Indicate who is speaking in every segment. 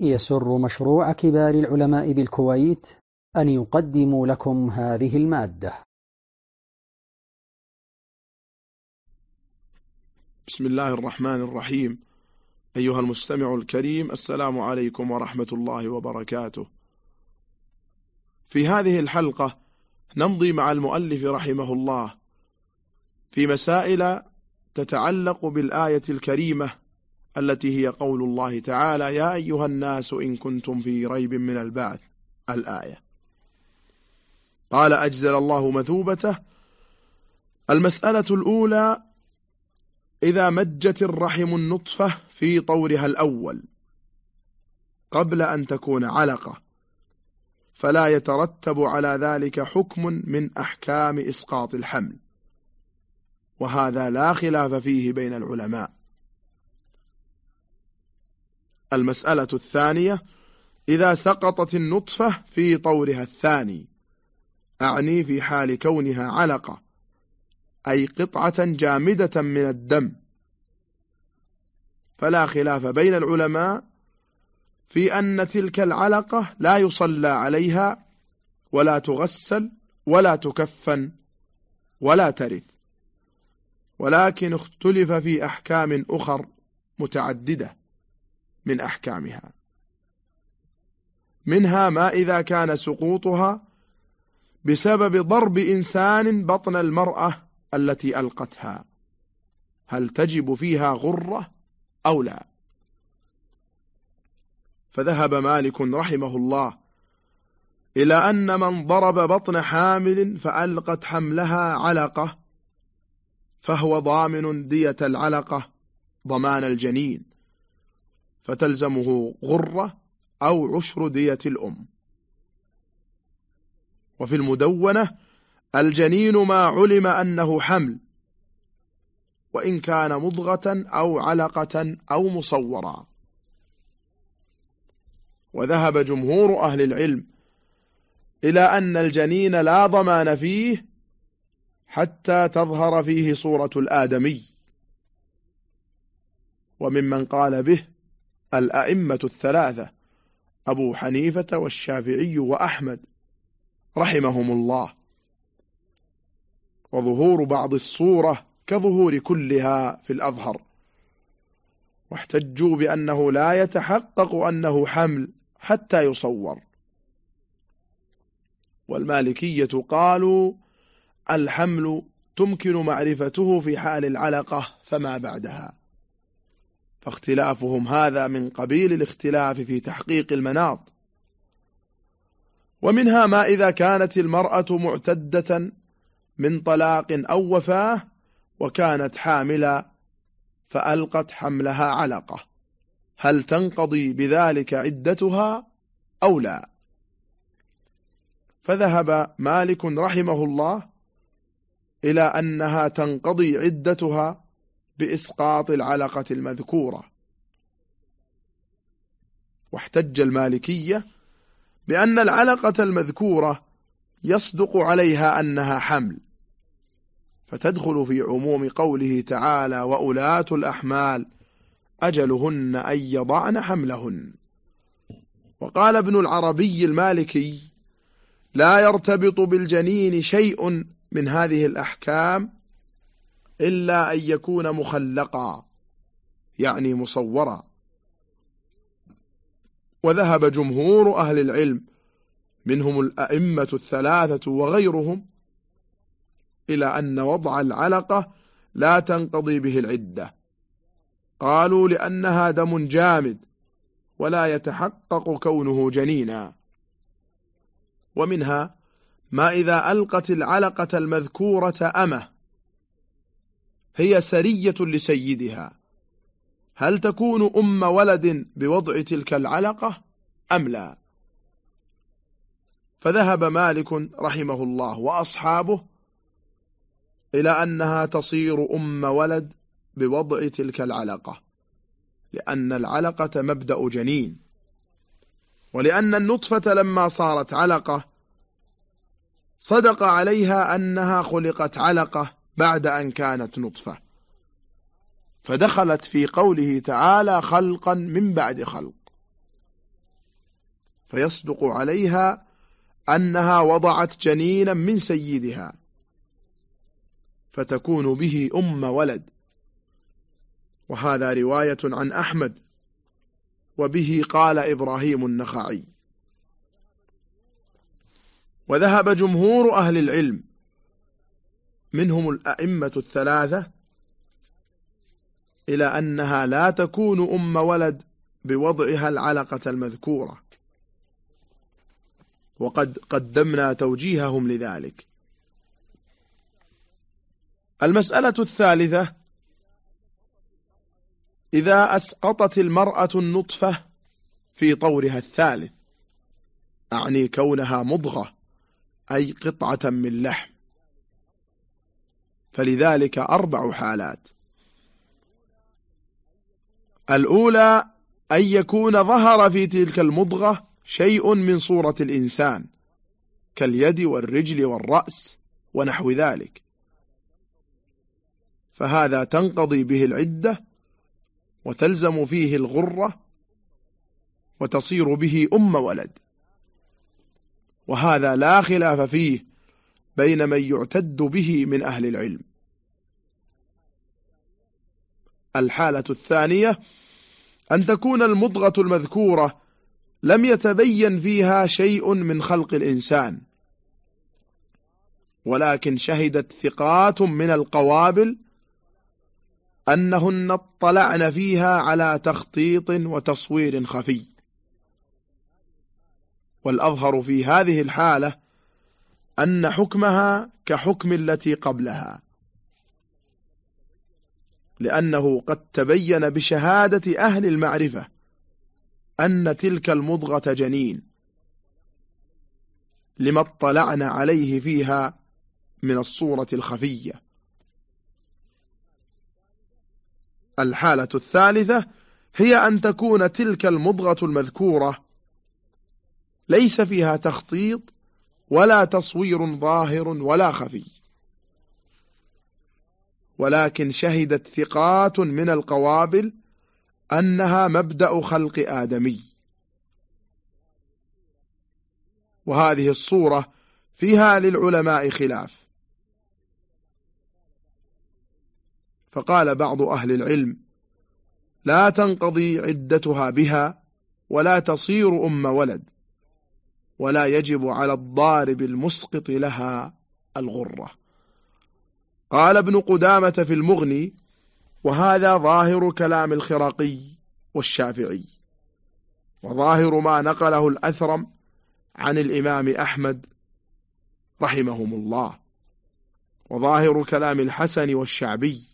Speaker 1: يسر مشروع كبار العلماء بالكويت أن يقدم لكم هذه المادة.
Speaker 2: بسم الله الرحمن الرحيم. أيها المستمع الكريم السلام عليكم ورحمة الله وبركاته. في هذه الحلقة نمضي مع المؤلف رحمه الله في مسائل تتعلق بالآية الكريمة التي هي قول الله تعالى يا أيها الناس إن كنتم في ريب من البعث. الآية. قال أجزل الله مثوبته. المسألة الأولى إذا مجت الرحم النطفة في طورها الأول قبل أن تكون علقة فلا يترتب على ذلك حكم من أحكام إسقاط الحمل وهذا لا خلاف فيه بين العلماء. المسألة الثانية إذا سقطت النطفة في طورها الثاني أعني في حال كونها علقة أي قطعة جامدة من الدم. فلا خلاف بين العلماء في أن تلك العلقة لا يصلى عليها ولا تغسل ولا تكفن ولا ترث ولكن اختلف في أحكام أخر متعددة. من أحكامها. منها ما إذا كان سقوطها بسبب ضرب إنسان بطن المرأة التي ألقتها. هل تجب فيها غرة أو لا؟ فذهب مالك رحمه الله إلى أن من ضرب بطن حامل فألقت حملها علقة فهو ضامن دية العلقة ضمان الجنين. فتلزمه غرة أو عشر دية الأم. وفي المدونة الجنين ما علم أنه حمل وإن كان مضغة أو علقة أو مصورا. وذهب جمهور أهل العلم إلى أن الجنين لا ضمان فيه حتى تظهر فيه صورة الآدمي. وممن قال به الأئمة الثلاثة أبو حنيفة والشافعي وأحمد رحمهم الله. وظهور بعض الصورة كظهور كلها في الأظهر. واحتجوا بأنه لا يتحقق أنه حمل حتى يصور. والمالكية قالوا الحمل تمكن معرفته في حال العلقة فما بعدها. فاختلافهم هذا من قبيل الاختلاف في تحقيق المناط. ومنها ما إذا كانت المرأة معتدة من طلاق أو وفاة وكانت حاملة فألقت حملها علقة. هل تنقضي بذلك عدتها أو لا؟ فذهب مالك رحمه الله إلى أنها تنقضي عدتها بإسقاط العلقة المذكورة. واحتج المالكية بأن العلقة المذكورة يصدق عليها أنها حمل فتدخل في عموم قوله تعالى وأولاة الأحمال أجلهن أن يضعن حملهن وقال ابن العربي المالكي لا يرتبط بالجنين شيء من هذه الأحكام إلا أن يكون مخلقا يعني مصورا. وذهب جمهور أهل العلم منهم الأئمة الثلاثة وغيرهم إلى أن وضع العلقة لا تنقضي به العدة. قالوا لأنها دم جامد ولا يتحقق كونه جنينا. ومنها ما إذا ألقت العلقة المذكورة أمه هي سرية لسيدها. هل تكون أم ولد بوضع تلك العلقة أم لا؟ فذهب مالك رحمه الله وأصحابه إلى أنها تصير أم ولد بوضع تلك العلقة لأن العلقة مبدأ جنين. ولأن النطفة لما صارت علقة صدق عليها أنها خلقت علقة بعد أن كانت نطفة. فدخلت في قوله تعالى خلقا من بعد خلق. فيصدق عليها أنها وضعت جنينا من سيدها. فتكون به أم ولد. وهذا رواية عن أحمد. وبه قال إبراهيم النخعي. وذهب جمهور أهل العلم منهم الأئمة الثلاثة إلى أنها لا تكون أم ولد بوضعها العلقة المذكورة. وقد قدمنا توجيههم لذلك. المسألة الثالثة إذا أسقطت المرأة النطفة في طورها الثالث أعني كونها مضغة أي قطعة من لحم. فلذلك أربع حالات. الأولى أن يكون ظهر في تلك المضغة شيء من صورة الإنسان كاليد والرجل والرأس ونحو ذلك. فهذا تنقضي به العدة وتلزم فيه الغرة وتصير به أم ولد. وهذا لا خلاف فيه بين من يعتد به من أهل العلم. الحالة الثانية أن تكون المضغة المذكورة لم يتبين فيها شيء من خلق الإنسان. ولكن شهدت ثقات من القوابل أنهن اطلعن فيها على تخطيط وتصوير خفي. والأظهر في هذه الحالة أن حكمها كحكم التي قبلها. لأنه قد تبين بشهادة أهل المعرفة أن تلك المضغة جنين لما اطلعنا عليه فيها من الصورة الخفية. الحالة الثالثة هي أن تكون تلك المضغة المذكورة ليس فيها تخطيط ولا تصوير ظاهر ولا خفي. ولكن شهدت ثقات من القوابل أنها مبدأ خلق آدمي. وهذه الصورة فيها للعلماء خلاف. فقال بعض أهل العلم لا تنقضي عدتها بها ولا تصير أم ولد. ولا يجب على الضارب المسقط لها الغرة. قال ابن قدامة في المغني وهذا ظاهر كلام الخراقي والشافعي وظاهر ما نقله الأثرم عن الإمام أحمد رحمهم الله وظاهر كلام الحسن والشعبي.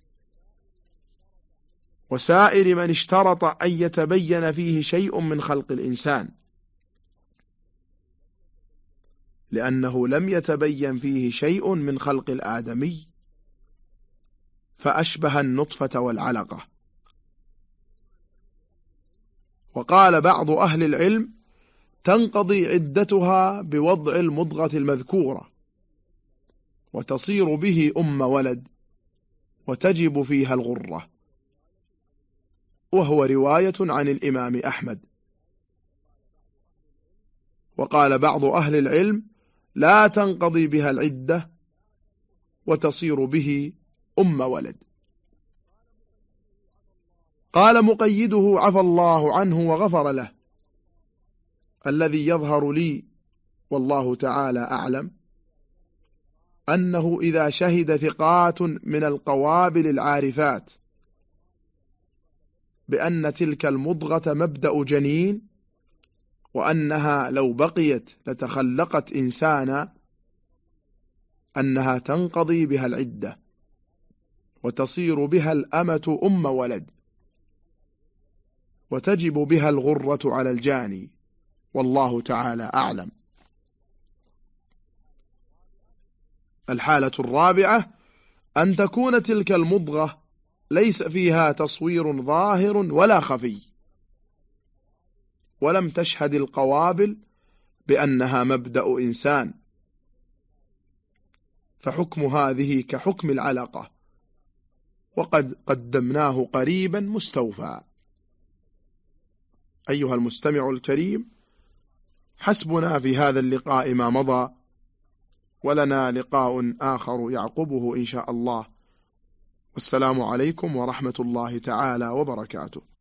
Speaker 2: وسائر من اشترط أن يتبين فيه شيء من خلق الإنسان. لأنه لم يتبين فيه شيء من خلق الآدمي فأشبه النطفة والعلقة. وقال بعض أهل العلم تنقضي عدتها بوضع المضغة المذكورة وتصير به أم ولد وتجب فيها الغرة. وهو رواية عن الإمام أحمد. وقال بعض أهل العلم لا تنقضي بها العدة وتصير به أم ولد. قال مقيده عفى الله عنه وغفر له. الذي يظهر لي والله تعالى أعلم أنه إذا شهد ثقات من القوابل العارفات بأن تلك المضغة مبدأ جنين وأنها لو بقيت لتخلقت إنسانا أنها تنقضي بها العدة وتصير بها الأمة أم ولد وتجب بها الغرة على الجاني. والله تعالى أعلم. الحالة الرابعة أن تكون تلك المضغة ليس فيها تصوير ظاهر ولا خفي. ولم تشهد القوابل بأنها مبدأ إنسان. فحكم هذه كحكم العلقة وقد قدمناه قريبا مستوفى. أيها المستمع الكريم حسبنا في هذا اللقاء ما مضى ولنا لقاء آخر يعقبه إن شاء الله. والسلام عليكم ورحمة الله تعالى وبركاته.